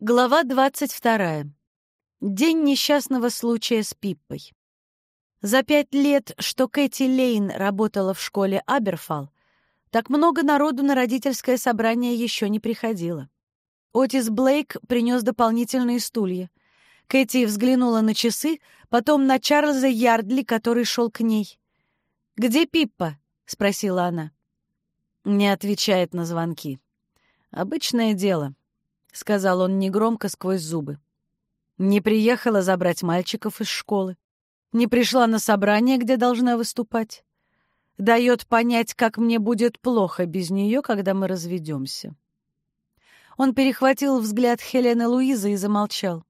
Глава 22. День несчастного случая с Пиппой. За пять лет, что Кэти Лейн работала в школе Аберфал, так много народу на родительское собрание еще не приходило. Отис Блейк принес дополнительные стулья. Кэти взглянула на часы, потом на Чарльза Ярдли, который шел к ней. «Где Пиппа?» — спросила она. Не отвечает на звонки. «Обычное дело», — сказал он негромко сквозь зубы. «Не приехала забрать мальчиков из школы. Не пришла на собрание, где должна выступать. Дает понять, как мне будет плохо без нее, когда мы разведемся». Он перехватил взгляд Хелены Луизы и замолчал.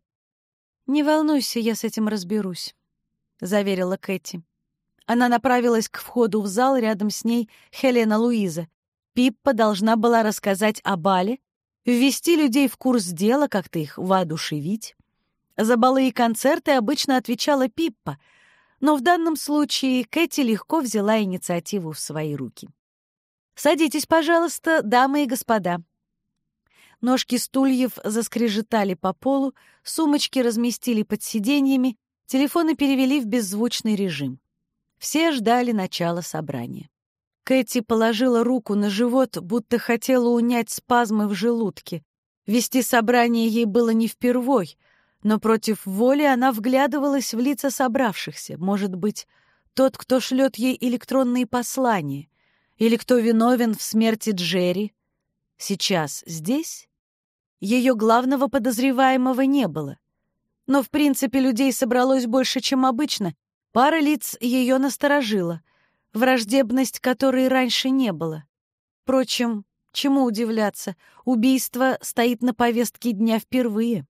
«Не волнуйся, я с этим разберусь», — заверила Кэти. Она направилась к входу в зал, рядом с ней Хелена Луиза. Пиппа должна была рассказать о бале, ввести людей в курс дела, как-то их воодушевить. За балы и концерты обычно отвечала Пиппа, но в данном случае Кэти легко взяла инициативу в свои руки. «Садитесь, пожалуйста, дамы и господа». Ножки стульев заскрежетали по полу, сумочки разместили под сиденьями, телефоны перевели в беззвучный режим. Все ждали начала собрания. Кэти положила руку на живот, будто хотела унять спазмы в желудке. Вести собрание ей было не впервой, но против воли она вглядывалась в лица собравшихся. Может быть, тот, кто шлет ей электронные послания, или кто виновен в смерти Джерри, сейчас здесь? Ее главного подозреваемого не было. Но, в принципе, людей собралось больше, чем обычно. Пара лиц ее насторожила — враждебность которой раньше не было. Впрочем, чему удивляться, убийство стоит на повестке дня впервые.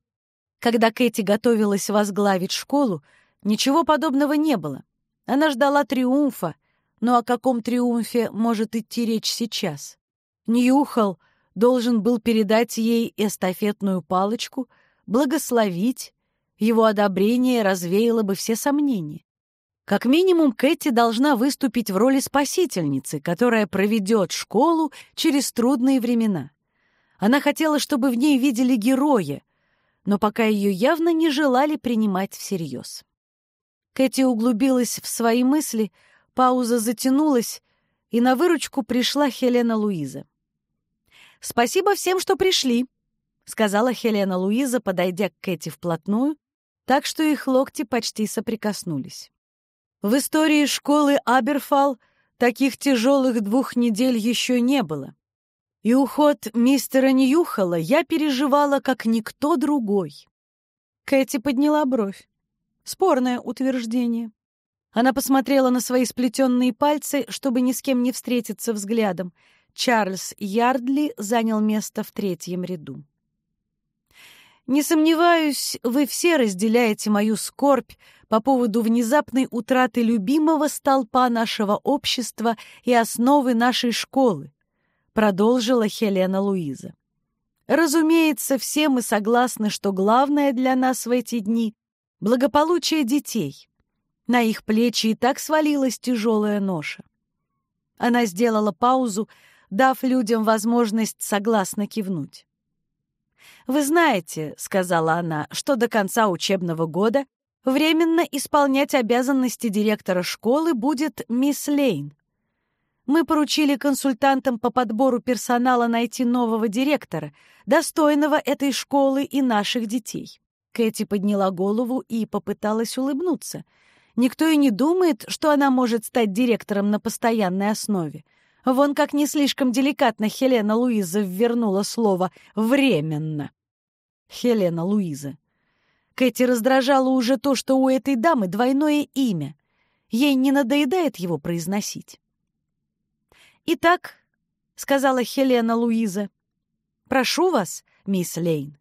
Когда Кэти готовилась возглавить школу, ничего подобного не было. Она ждала триумфа, но о каком триумфе может идти речь сейчас? Ньюхал должен был передать ей эстафетную палочку, благословить, его одобрение развеяло бы все сомнения. Как минимум, Кэти должна выступить в роли спасительницы, которая проведет школу через трудные времена. Она хотела, чтобы в ней видели героя, но пока ее явно не желали принимать всерьез. Кэти углубилась в свои мысли, пауза затянулась, и на выручку пришла Хелена Луиза. «Спасибо всем, что пришли», — сказала Хелена Луиза, подойдя к Кэти вплотную, так что их локти почти соприкоснулись. В истории школы Аберфал таких тяжелых двух недель еще не было. И уход мистера Ньюхала я переживала, как никто другой. Кэти подняла бровь. Спорное утверждение. Она посмотрела на свои сплетенные пальцы, чтобы ни с кем не встретиться взглядом. Чарльз Ярдли занял место в третьем ряду. «Не сомневаюсь, вы все разделяете мою скорбь по поводу внезапной утраты любимого столпа нашего общества и основы нашей школы, продолжила Хелена Луиза. Разумеется, все мы согласны, что главное для нас в эти дни — благополучие детей. На их плечи и так свалилась тяжелая ноша. Она сделала паузу, дав людям возможность согласно кивнуть. «Вы знаете, — сказала она, — что до конца учебного года Временно исполнять обязанности директора школы будет мисс Лейн. Мы поручили консультантам по подбору персонала найти нового директора, достойного этой школы и наших детей. Кэти подняла голову и попыталась улыбнуться. Никто и не думает, что она может стать директором на постоянной основе. Вон как не слишком деликатно Хелена Луиза ввернула слово «временно». Хелена Луиза. Кэти раздражало уже то, что у этой дамы двойное имя. Ей не надоедает его произносить. «Итак», — сказала Хелена Луиза, — «прошу вас, мисс Лейн,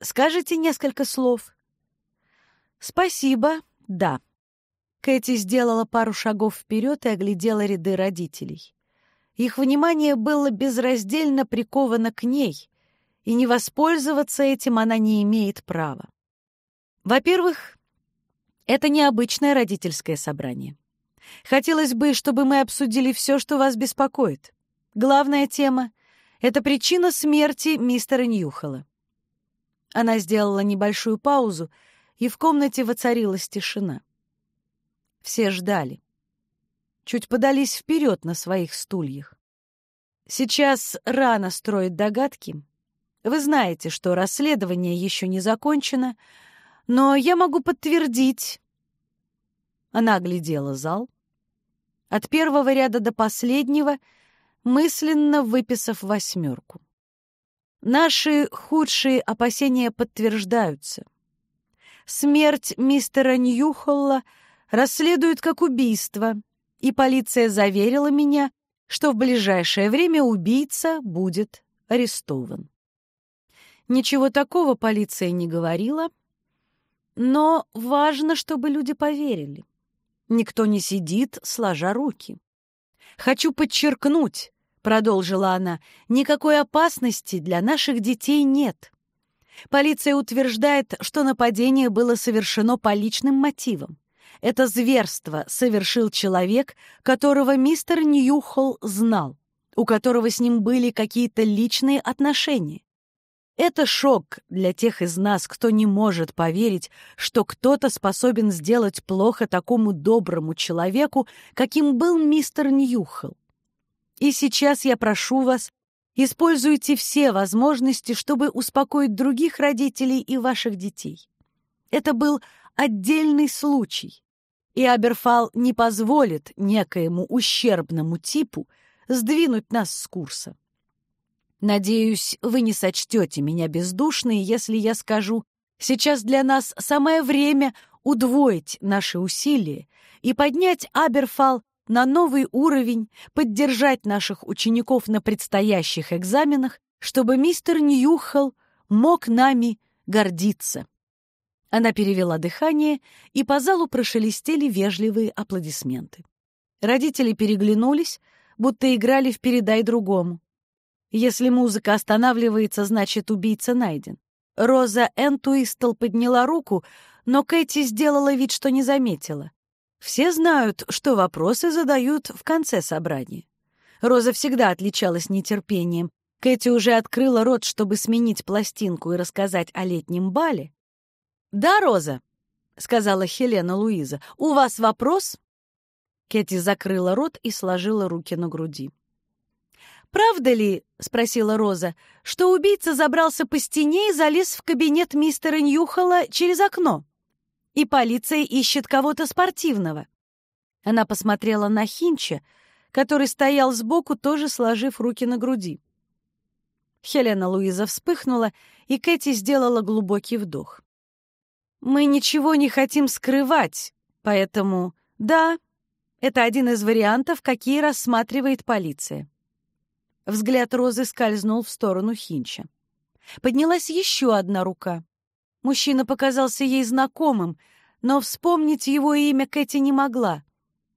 скажите несколько слов». «Спасибо, да». Кэти сделала пару шагов вперед и оглядела ряды родителей. Их внимание было безраздельно приковано к ней, и не воспользоваться этим она не имеет права. Во-первых, это необычное родительское собрание. Хотелось бы, чтобы мы обсудили все, что вас беспокоит. Главная тема — это причина смерти мистера Ньюхола. Она сделала небольшую паузу, и в комнате воцарилась тишина. Все ждали. Чуть подались вперед на своих стульях. Сейчас рано строить догадки. Вы знаете, что расследование еще не закончено, но я могу подтвердить. Она оглядела зал. От первого ряда до последнего, мысленно выписав восьмерку. Наши худшие опасения подтверждаются. Смерть мистера Ньюхолла расследуют как убийство, и полиция заверила меня, что в ближайшее время убийца будет арестован. Ничего такого полиция не говорила, но важно, чтобы люди поверили. Никто не сидит, сложа руки. «Хочу подчеркнуть», — продолжила она, — «никакой опасности для наших детей нет. Полиция утверждает, что нападение было совершено по личным мотивам. Это зверство совершил человек, которого мистер Ньюхолл знал, у которого с ним были какие-то личные отношения. Это шок для тех из нас, кто не может поверить, что кто-то способен сделать плохо такому доброму человеку, каким был мистер Ньюхолл. И сейчас я прошу вас, используйте все возможности, чтобы успокоить других родителей и ваших детей. Это был отдельный случай, и Аберфал не позволит некоему ущербному типу сдвинуть нас с курса. Надеюсь, вы не сочтете меня бездушной, если я скажу, сейчас для нас самое время удвоить наши усилия и поднять Аберфал на новый уровень, поддержать наших учеников на предстоящих экзаменах, чтобы мистер Ньюхал мог нами гордиться. Она перевела дыхание, и по залу прошелестели вежливые аплодисменты. Родители переглянулись, будто играли в «передай другому». Если музыка останавливается, значит, убийца найден. Роза Энтуистл подняла руку, но Кэти сделала вид, что не заметила. Все знают, что вопросы задают в конце собрания. Роза всегда отличалась нетерпением. Кэти уже открыла рот, чтобы сменить пластинку и рассказать о летнем бале, «Да, Роза», — сказала Хелена Луиза, — «у вас вопрос?» Кэти закрыла рот и сложила руки на груди. «Правда ли, — спросила Роза, — что убийца забрался по стене и залез в кабинет мистера Ньюхола через окно? И полиция ищет кого-то спортивного?» Она посмотрела на Хинча, который стоял сбоку, тоже сложив руки на груди. Хелена Луиза вспыхнула, и Кэти сделала глубокий вдох. Мы ничего не хотим скрывать, поэтому да, это один из вариантов, какие рассматривает полиция. Взгляд Розы скользнул в сторону Хинча. Поднялась еще одна рука. Мужчина показался ей знакомым, но вспомнить его имя Кэти не могла.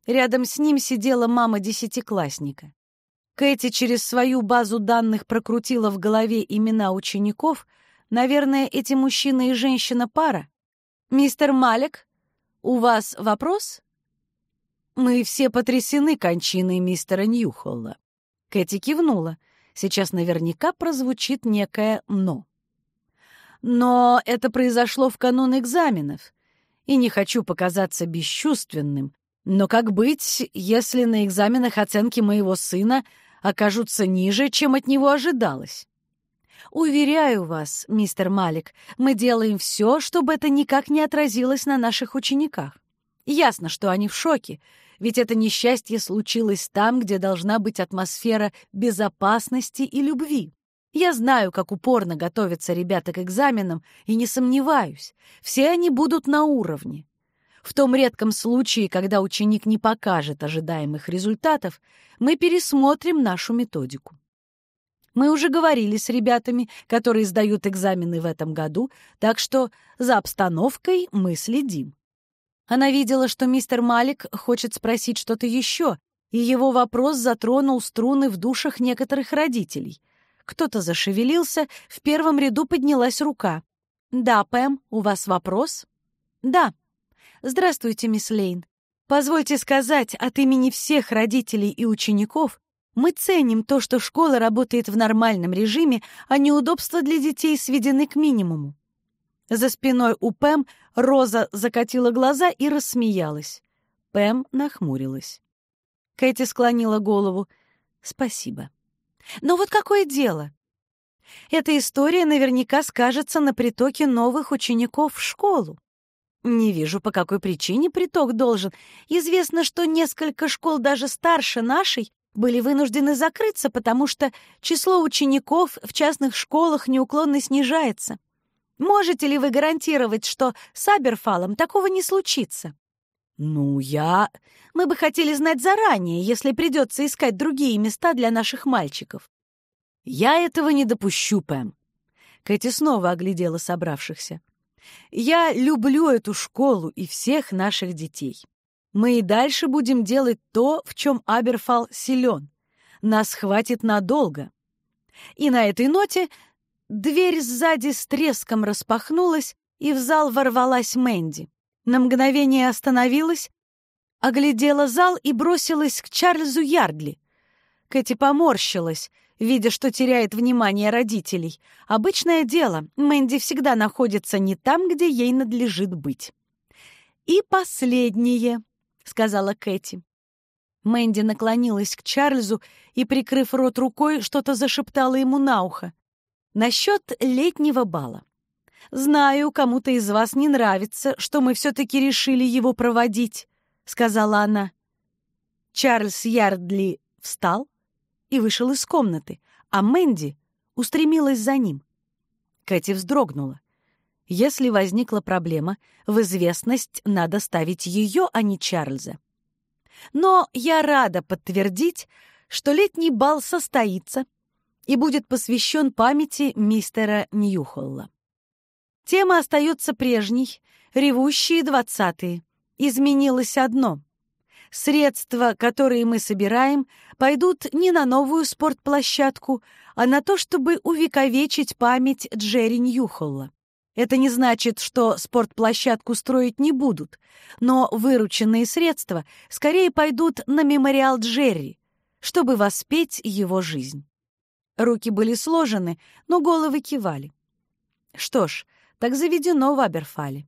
Рядом с ним сидела мама десятиклассника. Кэти через свою базу данных прокрутила в голове имена учеников. Наверное, эти мужчина и женщина пара. «Мистер Малик, у вас вопрос?» «Мы все потрясены кончиной мистера Ньюхолла». Кэти кивнула. Сейчас наверняка прозвучит некое «но». «Но это произошло в канун экзаменов, и не хочу показаться бесчувственным, но как быть, если на экзаменах оценки моего сына окажутся ниже, чем от него ожидалось?» Уверяю вас, мистер Малик, мы делаем все, чтобы это никак не отразилось на наших учениках. Ясно, что они в шоке, ведь это несчастье случилось там, где должна быть атмосфера безопасности и любви. Я знаю, как упорно готовятся ребята к экзаменам, и не сомневаюсь, все они будут на уровне. В том редком случае, когда ученик не покажет ожидаемых результатов, мы пересмотрим нашу методику. Мы уже говорили с ребятами, которые сдают экзамены в этом году, так что за обстановкой мы следим. Она видела, что мистер Малик хочет спросить что-то еще, и его вопрос затронул струны в душах некоторых родителей. Кто-то зашевелился, в первом ряду поднялась рука. «Да, Пэм, у вас вопрос?» «Да». «Здравствуйте, мисс Лейн. Позвольте сказать от имени всех родителей и учеников, мы ценим то, что школа работает в нормальном режиме, а неудобства для детей сведены к минимуму. За спиной у Пэм Роза закатила глаза и рассмеялась. Пэм нахмурилась. Кэти склонила голову. «Спасибо. Но вот какое дело? Эта история наверняка скажется на притоке новых учеников в школу. Не вижу, по какой причине приток должен. Известно, что несколько школ даже старше нашей были вынуждены закрыться, потому что число учеников в частных школах неуклонно снижается. Можете ли вы гарантировать, что с Аберфалом такого не случится? Ну, я... Мы бы хотели знать заранее, если придется искать другие места для наших мальчиков. Я этого не допущу, Пэм. Кэти снова оглядела собравшихся. Я люблю эту школу и всех наших детей. Мы и дальше будем делать то, в чем Аберфал силен. Нас хватит надолго. И на этой ноте дверь сзади с треском распахнулась, и в зал ворвалась Мэнди. На мгновение остановилась, оглядела зал и бросилась к Чарльзу Ярдли. Кэти поморщилась, видя, что теряет внимание родителей. Обычное дело, Мэнди всегда находится не там, где ей надлежит быть. И последнее сказала Кэти. Мэнди наклонилась к Чарльзу и, прикрыв рот рукой, что-то зашептала ему на ухо. «Насчет летнего бала. Знаю, кому-то из вас не нравится, что мы все-таки решили его проводить», — сказала она. Чарльз Ярдли встал и вышел из комнаты, а Мэнди устремилась за ним. Кэти вздрогнула. Если возникла проблема, в известность надо ставить ее, а не Чарльза. Но я рада подтвердить, что летний бал состоится и будет посвящен памяти мистера Ньюхолла. Тема остается прежней — ревущие двадцатые. Изменилось одно. Средства, которые мы собираем, пойдут не на новую спортплощадку, а на то, чтобы увековечить память Джерри Ньюхолла. Это не значит, что спортплощадку строить не будут, но вырученные средства скорее пойдут на мемориал Джерри, чтобы воспеть его жизнь. Руки были сложены, но головы кивали. Что ж, так заведено в Аберфале.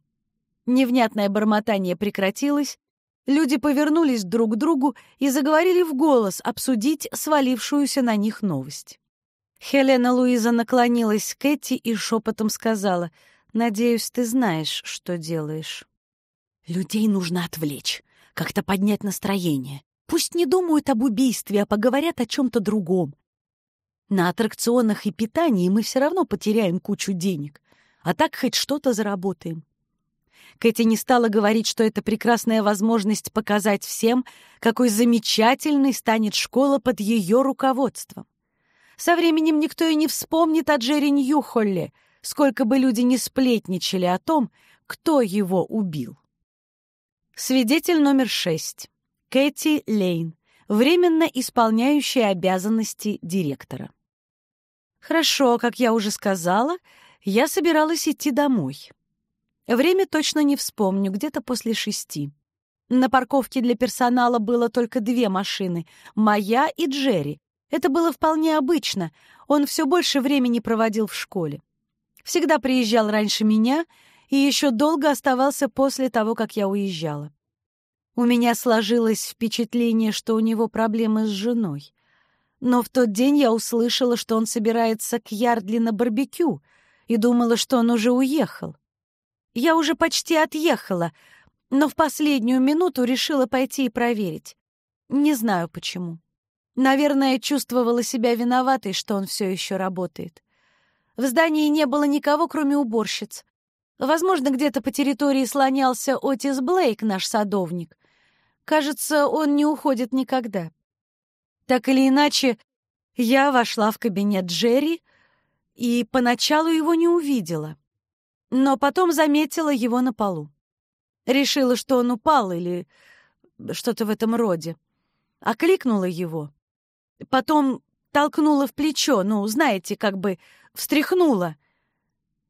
Невнятное бормотание прекратилось, люди повернулись друг к другу и заговорили в голос обсудить свалившуюся на них новость. Хелена Луиза наклонилась к Кэти и шепотом сказала — Надеюсь, ты знаешь, что делаешь. Людей нужно отвлечь, как-то поднять настроение. Пусть не думают об убийстве, а поговорят о чем-то другом. На аттракционах и питании мы все равно потеряем кучу денег, а так хоть что-то заработаем. Кэти не стала говорить, что это прекрасная возможность показать всем, какой замечательной станет школа под ее руководством. Со временем никто и не вспомнит о Джерри Ньюхолле — сколько бы люди не сплетничали о том, кто его убил. Свидетель номер шесть. Кэти Лейн, временно исполняющая обязанности директора. Хорошо, как я уже сказала, я собиралась идти домой. Время точно не вспомню, где-то после шести. На парковке для персонала было только две машины — моя и Джерри. Это было вполне обычно, он все больше времени проводил в школе. Всегда приезжал раньше меня и еще долго оставался после того, как я уезжала. У меня сложилось впечатление, что у него проблемы с женой. Но в тот день я услышала, что он собирается к Ярдли на барбекю, и думала, что он уже уехал. Я уже почти отъехала, но в последнюю минуту решила пойти и проверить. Не знаю почему. Наверное, чувствовала себя виноватой, что он все еще работает. В здании не было никого, кроме уборщиц. Возможно, где-то по территории слонялся Отис Блейк, наш садовник. Кажется, он не уходит никогда. Так или иначе, я вошла в кабинет Джерри и поначалу его не увидела, но потом заметила его на полу. Решила, что он упал или что-то в этом роде. Окликнула его. Потом толкнула в плечо, ну, знаете, как бы встряхнула.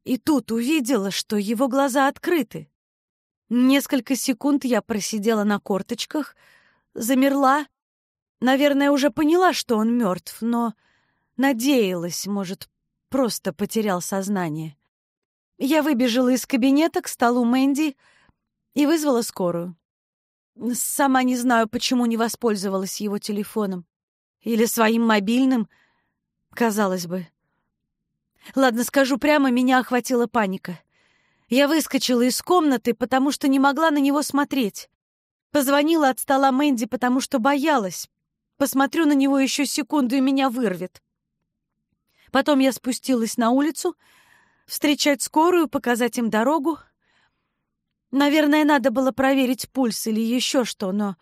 И тут увидела, что его глаза открыты. Несколько секунд я просидела на корточках, замерла. Наверное, уже поняла, что он мертв, но надеялась, может, просто потерял сознание. Я выбежала из кабинета к столу Мэнди и вызвала скорую. Сама не знаю, почему не воспользовалась его телефоном. Или своим мобильным, казалось бы. Ладно, скажу прямо, меня охватила паника. Я выскочила из комнаты, потому что не могла на него смотреть. Позвонила от стола Мэнди, потому что боялась. Посмотрю на него еще секунду, и меня вырвет. Потом я спустилась на улицу, встречать скорую, показать им дорогу. Наверное, надо было проверить пульс или еще что, но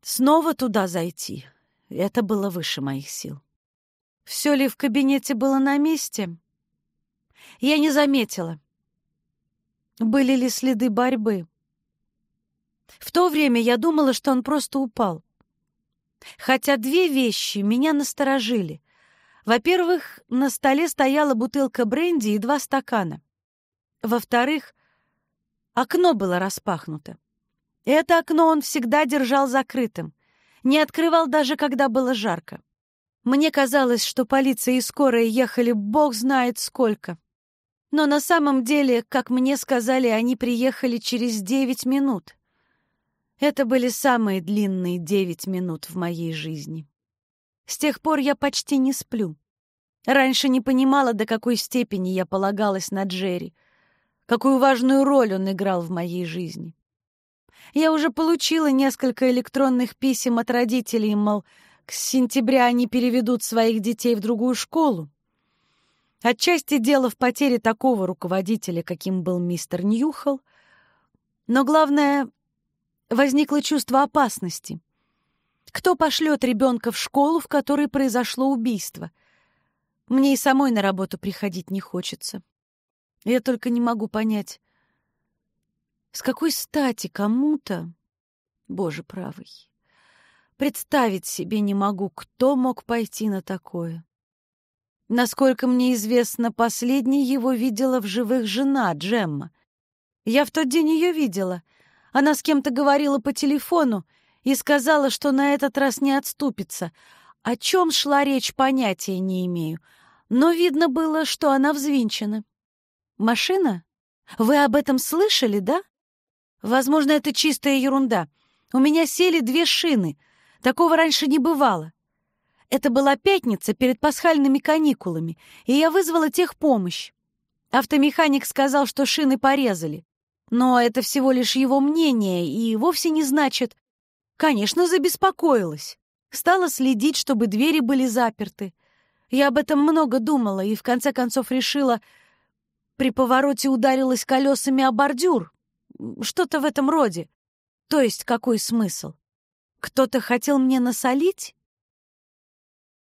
снова туда зайти — это было выше моих сил. Все ли в кабинете было на месте? Я не заметила. Были ли следы борьбы? В то время я думала, что он просто упал. Хотя две вещи меня насторожили. Во-первых, на столе стояла бутылка бренди и два стакана. Во-вторых, окно было распахнуто. Это окно он всегда держал закрытым, не открывал даже, когда было жарко. Мне казалось, что полиция и скорая ехали бог знает сколько. Но на самом деле, как мне сказали, они приехали через девять минут. Это были самые длинные девять минут в моей жизни. С тех пор я почти не сплю. Раньше не понимала, до какой степени я полагалась на Джерри, какую важную роль он играл в моей жизни. Я уже получила несколько электронных писем от родителей, мол, с сентября они переведут своих детей в другую школу. Отчасти дело в потере такого руководителя, каким был мистер Ньюхол, но главное возникло чувство опасности. Кто пошлет ребенка в школу, в которой произошло убийство? Мне и самой на работу приходить не хочется. Я только не могу понять, с какой стати кому-то, Боже правый, представить себе не могу, кто мог пойти на такое. Насколько мне известно, последней его видела в живых жена Джемма. Я в тот день ее видела — она с кем-то говорила по телефону и сказала, что на этот раз не отступится. О чем шла речь, понятия не имею. Но видно было, что она взвинчена. «Машина? Вы об этом слышали, да?» «Возможно, это чистая ерунда. У меня сели две шины. Такого раньше не бывало. Это была пятница перед пасхальными каникулами, и я вызвала техпомощь. Автомеханик сказал, что шины порезали. Но это всего лишь его мнение и вовсе не значит... Конечно, забеспокоилась. Стала следить, чтобы двери были заперты. Я об этом много думала и в конце концов решила... При повороте ударилась колесами о бордюр. Что-то в этом роде. То есть какой смысл? Кто-то хотел мне насолить?